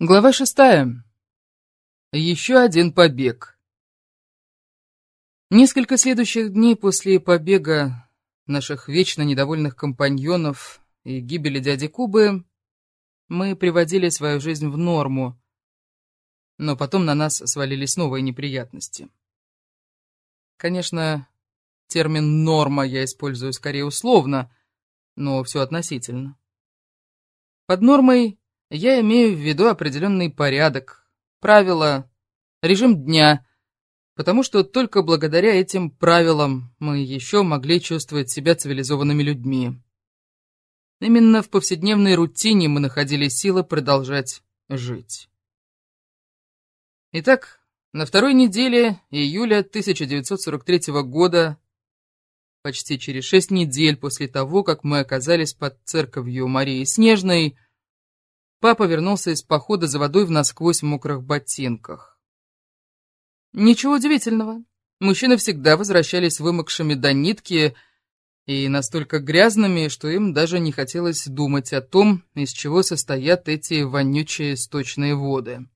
Глава шестая. Еще один побег. Несколько следующих дней после побега наших вечно недовольных компаньонов и гибели дяди Кубы мы приводили свою жизнь в норму, но потом на нас свалились новые неприятности. Конечно, термин «норма» я использую скорее условно, но все относительно. Под нормой я имею в виду определенный порядок, правила, режим дня, потому что только благодаря этим правилам мы еще могли чувствовать себя цивилизованными людьми. Именно в повседневной рутине мы находили силы продолжать жить. Итак, на второй неделе июля 1943 года, почти через шесть недель после того, как мы оказались под церковью Марии Снежной, Папа вернулся из похода за водой в насквозь мокрых ботинках. Ничего удивительного. Мужчины всегда возвращались вымокшими до нитки и настолько грязными, что им даже не хотелось думать о том, из чего состоят эти вонючие сточные воды.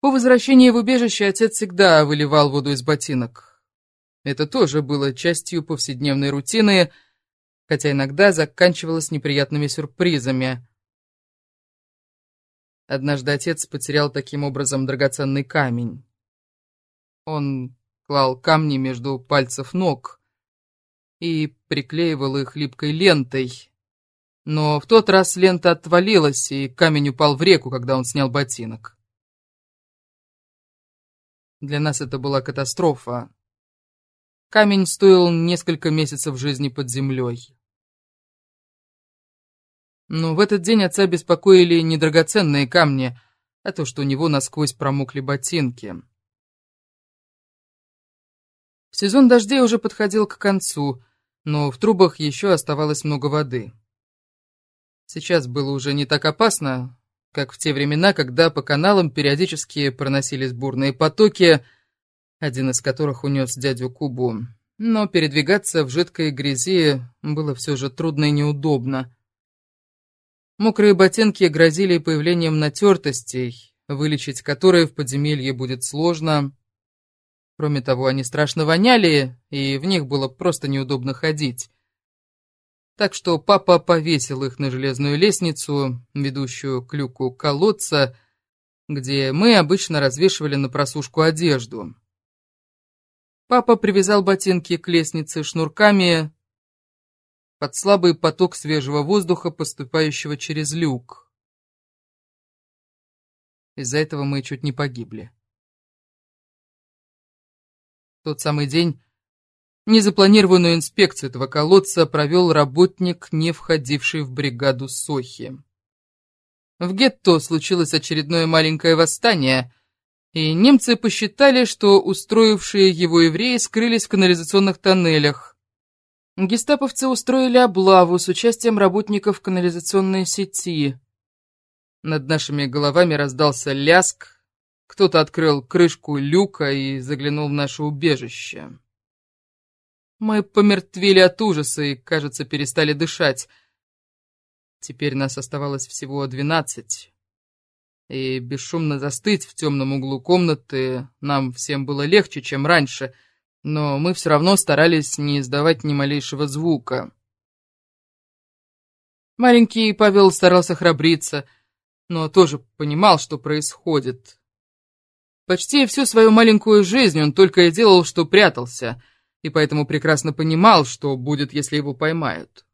По возвращении в убежище отец всегда выливал воду из ботинок. Это тоже было частью повседневной рутины — хотя иногда заканчивалось неприятными сюрпризами. Однажды отец потерял таким образом драгоценный камень. Он клал камни между пальцев ног и приклеивал их липкой лентой. Но в тот раз лента отвалилась, и камень упал в реку, когда он снял ботинок. Для нас это была катастрофа. Камень стоил несколько месяцев жизни под землей. Но в этот день отца беспокоили не драгоценные камни, а то, что у него насквозь промокли ботинки. Сезон дождей уже подходил к концу, но в трубах еще оставалось много воды. Сейчас было уже не так опасно, как в те времена, когда по каналам периодически проносились бурные потоки, один из которых унес дядю Кубу. Но передвигаться в жидкой грязи было все же трудно и неудобно. Мокрые ботинки грозили появлением натертостей, вылечить которые в подземелье будет сложно. Кроме того, они страшно воняли, и в них было просто неудобно ходить. Так что папа повесил их на железную лестницу, ведущую к люку колодца, где мы обычно развешивали на просушку одежду. Папа привязал ботинки к лестнице шнурками, под слабый поток свежего воздуха, поступающего через люк. Из-за этого мы чуть не погибли. В тот самый день незапланированную инспекцию этого колодца провел работник, не входивший в бригаду Сохи. В гетто случилось очередное маленькое восстание, и немцы посчитали, что устроившие его евреи скрылись в канализационных тоннелях, Гестаповцы устроили облаву с участием работников канализационной сети. Над нашими головами раздался ляск, кто-то открыл крышку люка и заглянул в наше убежище. Мы помертвели от ужаса и, кажется, перестали дышать. Теперь нас оставалось всего двенадцать. И бесшумно застыть в темном углу комнаты нам всем было легче, чем раньше — но мы все равно старались не издавать ни малейшего звука. Маленький Павел старался храбриться, но тоже понимал, что происходит. Почти всю свою маленькую жизнь он только и делал, что прятался, и поэтому прекрасно понимал, что будет, если его поймают.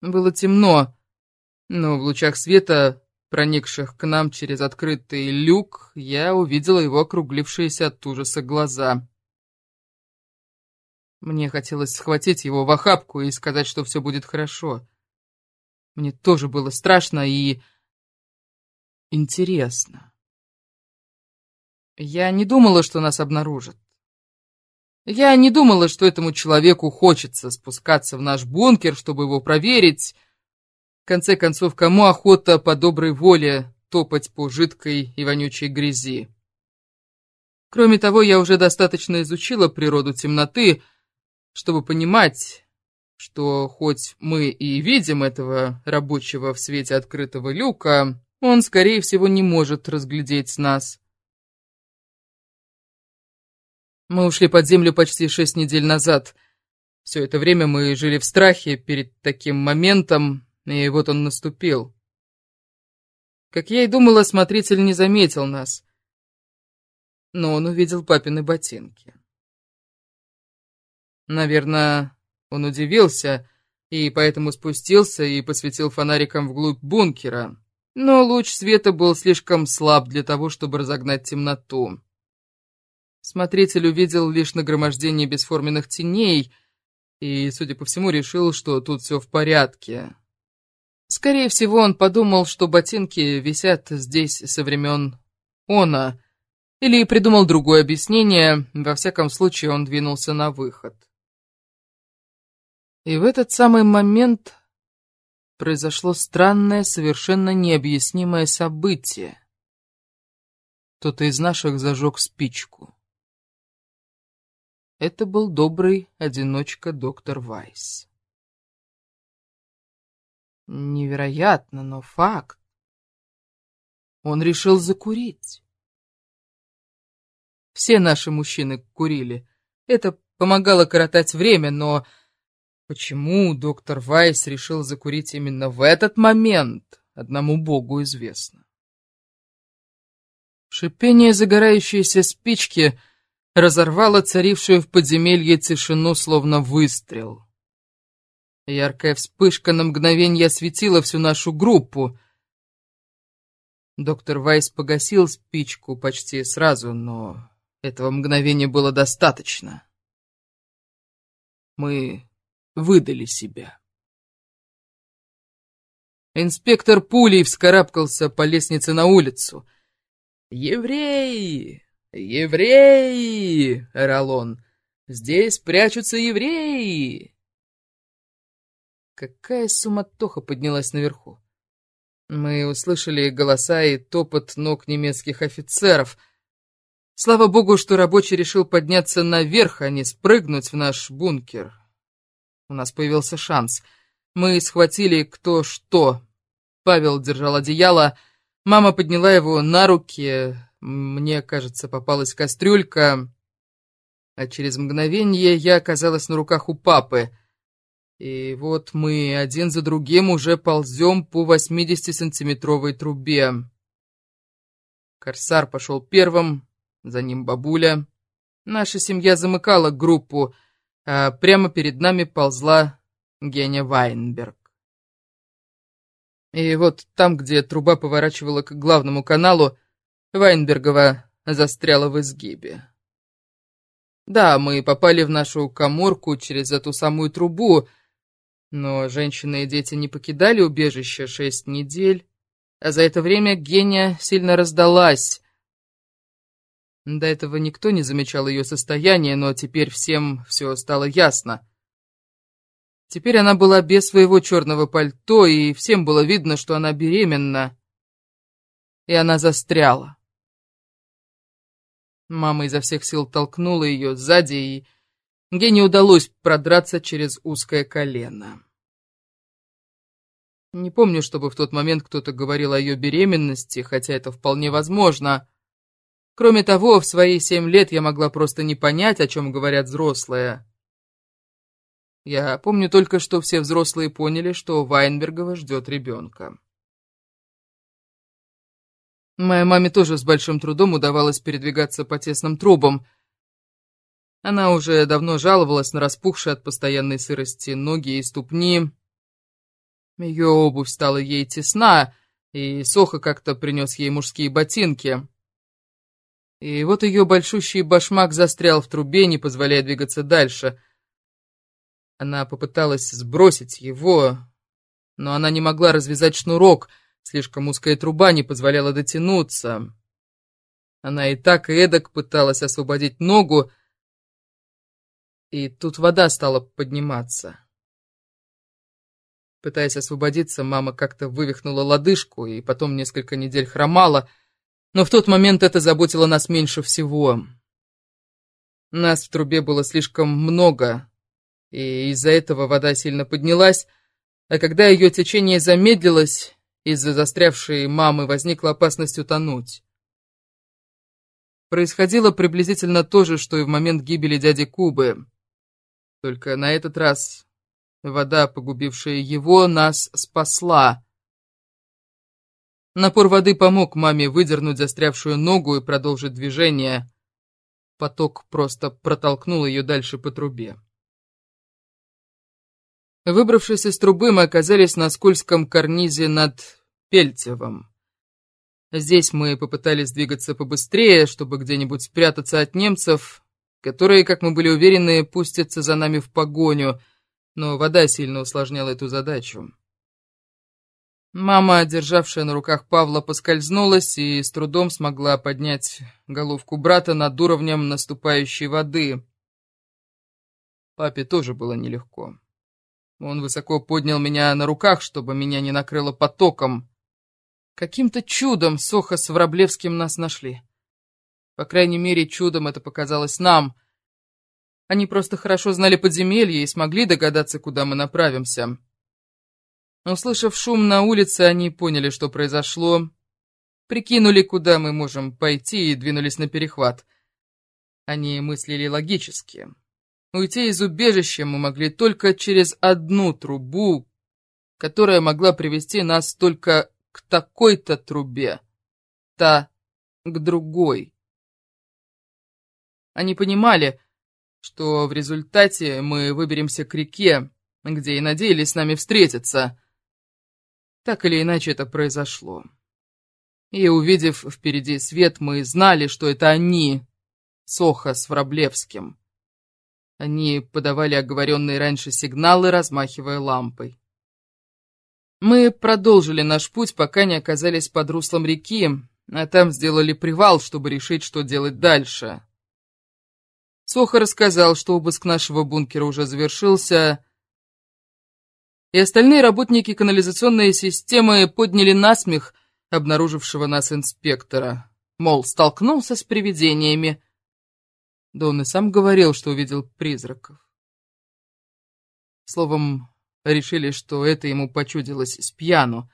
Было темно, но в лучах света проникших к нам через открытый люк, я увидела его округлившиеся от ужаса глаза. Мне хотелось схватить его в охапку и сказать, что все будет хорошо. Мне тоже было страшно и... интересно. Я не думала, что нас обнаружат. Я не думала, что этому человеку хочется спускаться в наш бункер, чтобы его проверить, конце концов, кому охота по доброй воле топать по жидкой и вонючей грязи? Кроме того, я уже достаточно изучила природу темноты, чтобы понимать, что хоть мы и видим этого рабочего в свете открытого люка, он, скорее всего, не может разглядеть нас. Мы ушли под землю почти шесть недель назад. Все это время мы жили в страхе перед таким моментом, и вот он наступил. Как я и думала, смотритель не заметил нас. Но он увидел папины ботинки. Наверное, он удивился и поэтому спустился и посветил фонариком вглубь бункера. Но луч света был слишком слаб для того, чтобы разогнать темноту. Смотритель увидел лишь нагромождение бесформенных теней и, судя по всему, решил, что тут все в порядке. Скорее всего, он подумал, что ботинки висят здесь со времен Она, или придумал другое объяснение, во всяком случае он двинулся на выход. И в этот самый момент произошло странное, совершенно необъяснимое событие. Кто-то из наших зажег спичку. Это был добрый одиночка доктор Вайс. Невероятно, но факт. Он решил закурить. Все наши мужчины курили. Это помогало коротать время, но почему доктор Вайс решил закурить именно в этот момент, одному богу известно. Шипение загорающейся спички разорвало царившую в подземелье тишину, словно выстрел. Яркая вспышка на мгновение осветила всю нашу группу. Доктор Вайс погасил спичку почти сразу, но этого мгновения было достаточно. Мы выдали себя. Инспектор пулей вскарабкался по лестнице на улицу. «Евреи! Евреи!» — орал он. «Здесь прячутся евреи!» Какая суматоха поднялась наверху. Мы услышали голоса и топот ног немецких офицеров. Слава богу, что рабочий решил подняться наверх, а не спрыгнуть в наш бункер. У нас появился шанс. Мы схватили кто что. Павел держал одеяло, мама подняла его на руки, мне, кажется, попалась кастрюлька, а через мгновение я оказалась на руках у папы — и вот мы один за другим уже ползем по 80-сантиметровой трубе. Корсар пошел первым, за ним бабуля. Наша семья замыкала группу, а прямо перед нами ползла Геня Вайнберг. И вот там, где труба поворачивала к главному каналу, Вайнбергова застряла в изгибе. Да, мы попали в нашу коморку через эту самую трубу, но женщины и дети не покидали убежище шесть недель, а за это время Гения сильно раздалась. До этого никто не замечал ее состояние, но теперь всем все стало ясно. Теперь она была без своего черного пальто, и всем было видно, что она беременна. И она застряла. Мама изо всех сил толкнула ее сзади и Гене удалось продраться через узкое колено. Не помню, чтобы в тот момент кто-то говорил о ее беременности, хотя это вполне возможно. Кроме того, в свои семь лет я могла просто не понять, о чем говорят взрослые. Я помню только, что все взрослые поняли, что Вайнбергова ждет ребенка. Моей маме тоже с большим трудом удавалось передвигаться по тесным трубам — она уже давно жаловалась на распухшие от постоянной сырости ноги и ступни. Ее обувь стала ей тесна, и Соха как-то принес ей мужские ботинки. И вот ее большущий башмак застрял в трубе, не позволяя двигаться дальше. Она попыталась сбросить его, но она не могла развязать шнурок, слишком узкая труба не позволяла дотянуться. Она и так и эдак пыталась освободить ногу, и тут вода стала подниматься. Пытаясь освободиться, мама как-то вывихнула лодыжку и потом несколько недель хромала, но в тот момент это заботило нас меньше всего. Нас в трубе было слишком много, и из-за этого вода сильно поднялась, а когда ее течение замедлилось, из-за застрявшей мамы возникла опасность утонуть. Происходило приблизительно то же, что и в момент гибели дяди Кубы. Только на этот раз вода, погубившая его, нас спасла. Напор воды помог маме выдернуть застрявшую ногу и продолжить движение. Поток просто протолкнул ее дальше по трубе. Выбравшись из трубы, мы оказались на скользком карнизе над Пельтевым. Здесь мы попытались двигаться побыстрее, чтобы где-нибудь спрятаться от немцев, которые, как мы были уверены, пустятся за нами в погоню, но вода сильно усложняла эту задачу. Мама, державшая на руках Павла, поскользнулась и с трудом смогла поднять головку брата над уровнем наступающей воды. Папе тоже было нелегко. Он высоко поднял меня на руках, чтобы меня не накрыло потоком. Каким-то чудом Соха с Враблевским нас нашли. По крайней мере, чудом это показалось нам. Они просто хорошо знали подземелье и смогли догадаться, куда мы направимся. Услышав шум на улице, они поняли, что произошло, прикинули, куда мы можем пойти, и двинулись на перехват. Они мыслили логически. Уйти из убежища мы могли только через одну трубу, которая могла привести нас только к такой-то трубе, та к другой. Они понимали, что в результате мы выберемся к реке, где и надеялись с нами встретиться. Так или иначе это произошло. И увидев впереди свет, мы знали, что это они, Соха с Враблевским. Они подавали оговоренные раньше сигналы, размахивая лампой. Мы продолжили наш путь, пока не оказались под руслом реки, а там сделали привал, чтобы решить, что делать дальше. Соха рассказал, что обыск нашего бункера уже завершился, и остальные работники канализационной системы подняли насмех обнаружившего нас инспектора. Мол, столкнулся с привидениями, да он и сам говорил, что увидел призраков. Словом, решили, что это ему почудилось с пьяну.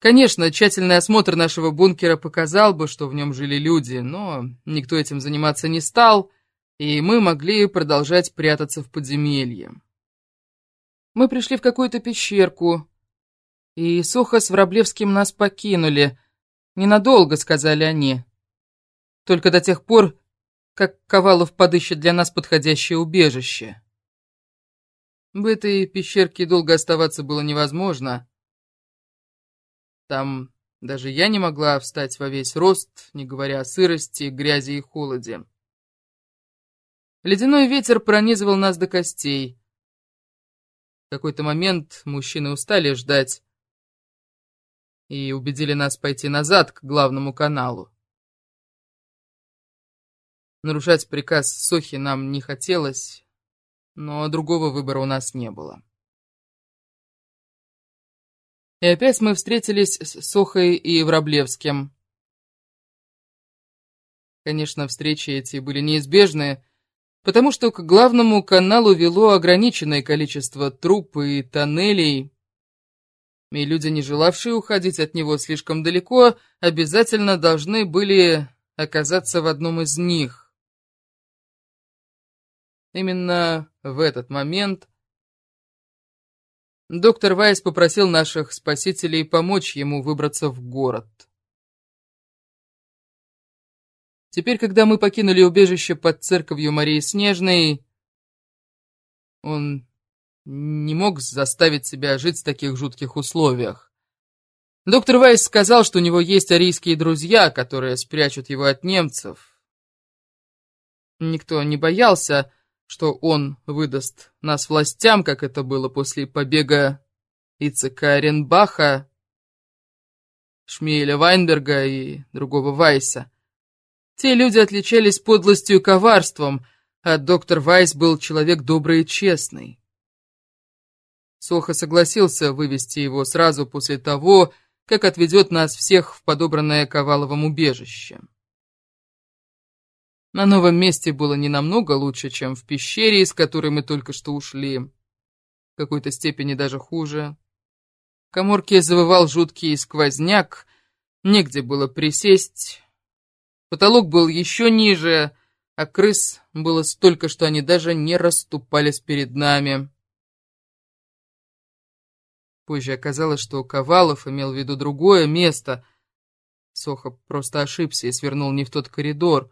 Конечно, тщательный осмотр нашего бункера показал бы, что в нем жили люди, но никто этим заниматься не стал, и мы могли продолжать прятаться в подземелье. Мы пришли в какую-то пещерку, и Соха с Враблевским нас покинули. Ненадолго, сказали они. Только до тех пор, как Ковалов подыщет для нас подходящее убежище. В этой пещерке долго оставаться было невозможно. Там даже я не могла встать во весь рост, не говоря о сырости, грязи и холоде. Ледяной ветер пронизывал нас до костей. В какой-то момент мужчины устали ждать и убедили нас пойти назад к главному каналу. Нарушать приказ Сохи нам не хотелось, но другого выбора у нас не было. И опять мы встретились с Сохой и Враблевским. Конечно, встречи эти были неизбежны, потому что к главному каналу вело ограниченное количество труб и тоннелей, и люди, не желавшие уходить от него слишком далеко, обязательно должны были оказаться в одном из них. Именно в этот момент доктор Вайс попросил наших спасителей помочь ему выбраться в город. Теперь, когда мы покинули убежище под церковью Марии Снежной, он не мог заставить себя жить в таких жутких условиях. Доктор Вайс сказал, что у него есть арийские друзья, которые спрячут его от немцев. Никто не боялся, что он выдаст нас властям, как это было после побега Ицека Ренбаха, Шмиеля Вайнберга и другого Вайса. Те люди отличались подлостью и коварством, а доктор Вайс был человек добрый и честный. Соха согласился вывести его сразу после того, как отведет нас всех в подобранное Коваловым убежище. На новом месте было не намного лучше, чем в пещере, из которой мы только что ушли. В какой-то степени даже хуже. В коморке завывал жуткий сквозняк, негде было присесть. Потолок был еще ниже, а крыс было столько, что они даже не расступались перед нами. Позже оказалось, что Ковалов имел в виду другое место. Соха просто ошибся и свернул не в тот коридор.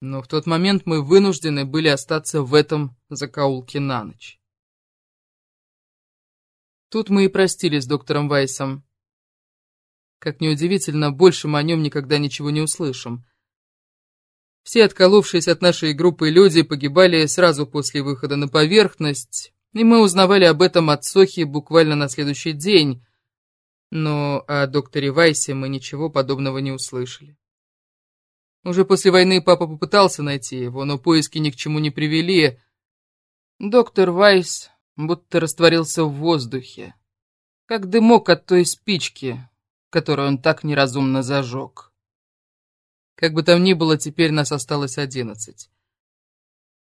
Но в тот момент мы вынуждены были остаться в этом закоулке на ночь. Тут мы и простились с доктором Вайсом. Как неудивительно, больше мы о нем никогда ничего не услышим. Все отколовшиеся от нашей группы люди погибали сразу после выхода на поверхность, и мы узнавали об этом от Сохи буквально на следующий день, но о докторе Вайсе мы ничего подобного не услышали. Уже после войны папа попытался найти его, но поиски ни к чему не привели. Доктор Вайс будто растворился в воздухе, как дымок от той спички, которую он так неразумно зажег. Как бы там ни было, теперь нас осталось одиннадцать.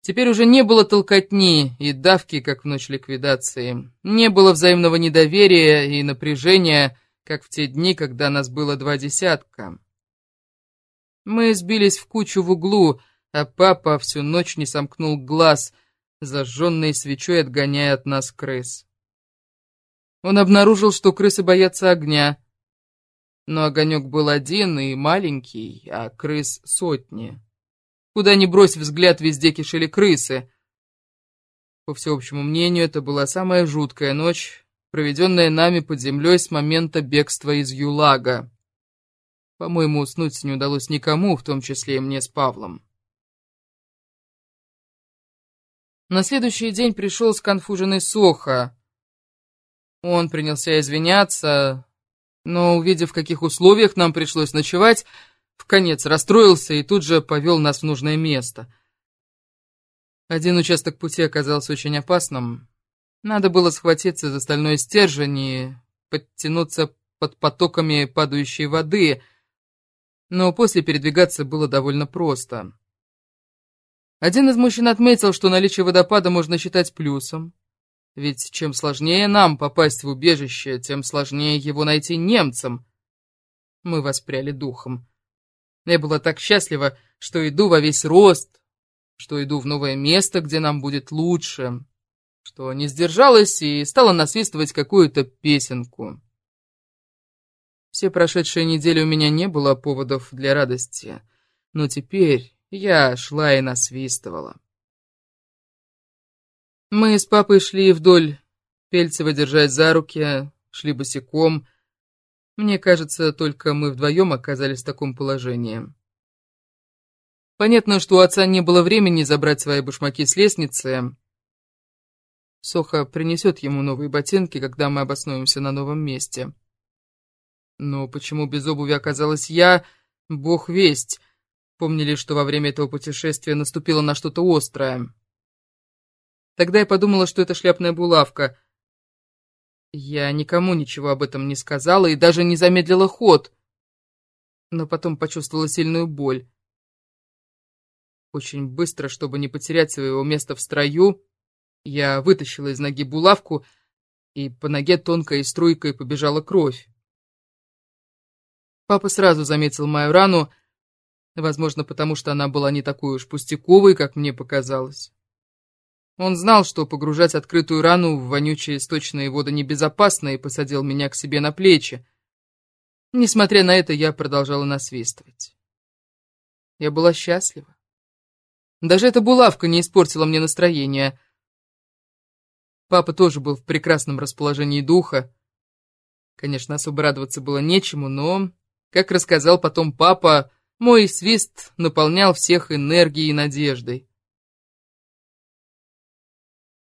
Теперь уже не было толкотни и давки, как в ночь ликвидации. Не было взаимного недоверия и напряжения, как в те дни, когда нас было два десятка. Мы сбились в кучу в углу, а папа всю ночь не сомкнул глаз, зажженной свечой отгоняя от нас крыс. Он обнаружил, что крысы боятся огня. Но огонек был один и маленький, а крыс сотни. Куда ни брось взгляд, везде кишели крысы. По всеобщему мнению, это была самая жуткая ночь, проведенная нами под землей с момента бегства из ЮЛАГа. По-моему, уснуть не удалось никому, в том числе и мне с Павлом. На следующий день пришел сконфуженный Соха. Он принялся извиняться, но, увидев, в каких условиях нам пришлось ночевать, в конец расстроился и тут же повел нас в нужное место. Один участок пути оказался очень опасным. Надо было схватиться за стальной стержень и подтянуться под потоками падающей воды, но после передвигаться было довольно просто. Один из мужчин отметил, что наличие водопада можно считать плюсом, ведь чем сложнее нам попасть в убежище, тем сложнее его найти немцам. Мы воспряли духом. Я была так счастлива, что иду во весь рост, что иду в новое место, где нам будет лучше, что не сдержалась и стала насвистывать какую-то песенку. Все прошедшие недели у меня не было поводов для радости, но теперь я шла и насвистывала. Мы с папой шли вдоль Пельцева, держась за руки, шли босиком. Мне кажется, только мы вдвоем оказались в таком положении. Понятно, что у отца не было времени забрать свои башмаки с лестницы. Соха принесет ему новые ботинки, когда мы обоснуемся на новом месте. Но почему без обуви оказалась я, бог весть. Помнили, что во время этого путешествия наступило на что-то острое. Тогда я подумала, что это шляпная булавка. Я никому ничего об этом не сказала и даже не замедлила ход. Но потом почувствовала сильную боль. Очень быстро, чтобы не потерять своего места в строю, я вытащила из ноги булавку, и по ноге тонкой струйкой побежала кровь. Папа сразу заметил мою рану, возможно, потому что она была не такой уж пустяковой, как мне показалось. Он знал, что погружать открытую рану в вонючие источные воды небезопасно, и посадил меня к себе на плечи. Несмотря на это, я продолжала насвистывать. Я была счастлива. Даже эта булавка не испортила мне настроение. Папа тоже был в прекрасном расположении духа. Конечно, особо радоваться было нечему, но как рассказал потом папа, мой свист наполнял всех энергией и надеждой.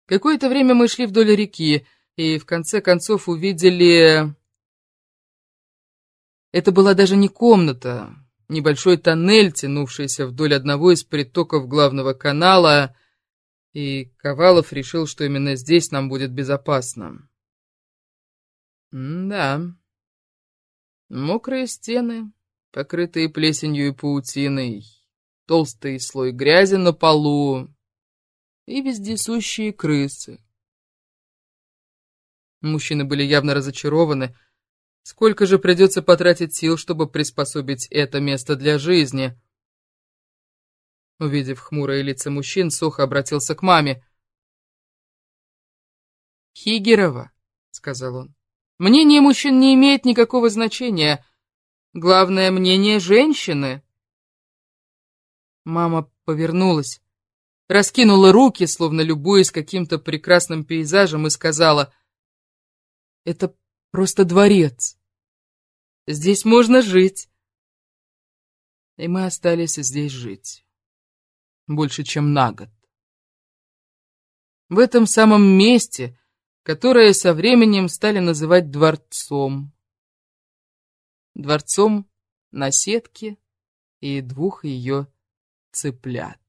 Какое-то время мы шли вдоль реки, и в конце концов увидели... Это была даже не комната, небольшой тоннель, тянувшийся вдоль одного из притоков главного канала, и Ковалов решил, что именно здесь нам будет безопасно. М да. Мокрые стены, покрытые плесенью и паутиной. толстый слой грязи на полу и вездесущие крысы. Мужчины были явно разочарованы. Сколько же придется потратить сил, чтобы приспособить это место для жизни? Увидев хмурые лица мужчин, Соха обратился к маме. «Хигерова», — сказал он, — «мнение мужчин не имеет никакого значения. Главное — мнение женщины». Мама повернулась, раскинула руки, словно любуясь каким-то прекрасным пейзажем, и сказала, «Это просто дворец. Здесь можно жить». И мы остались здесь жить. Больше, чем на год. В этом самом месте, которое со временем стали называть дворцом. Дворцом на сетке и двух ее цыплят.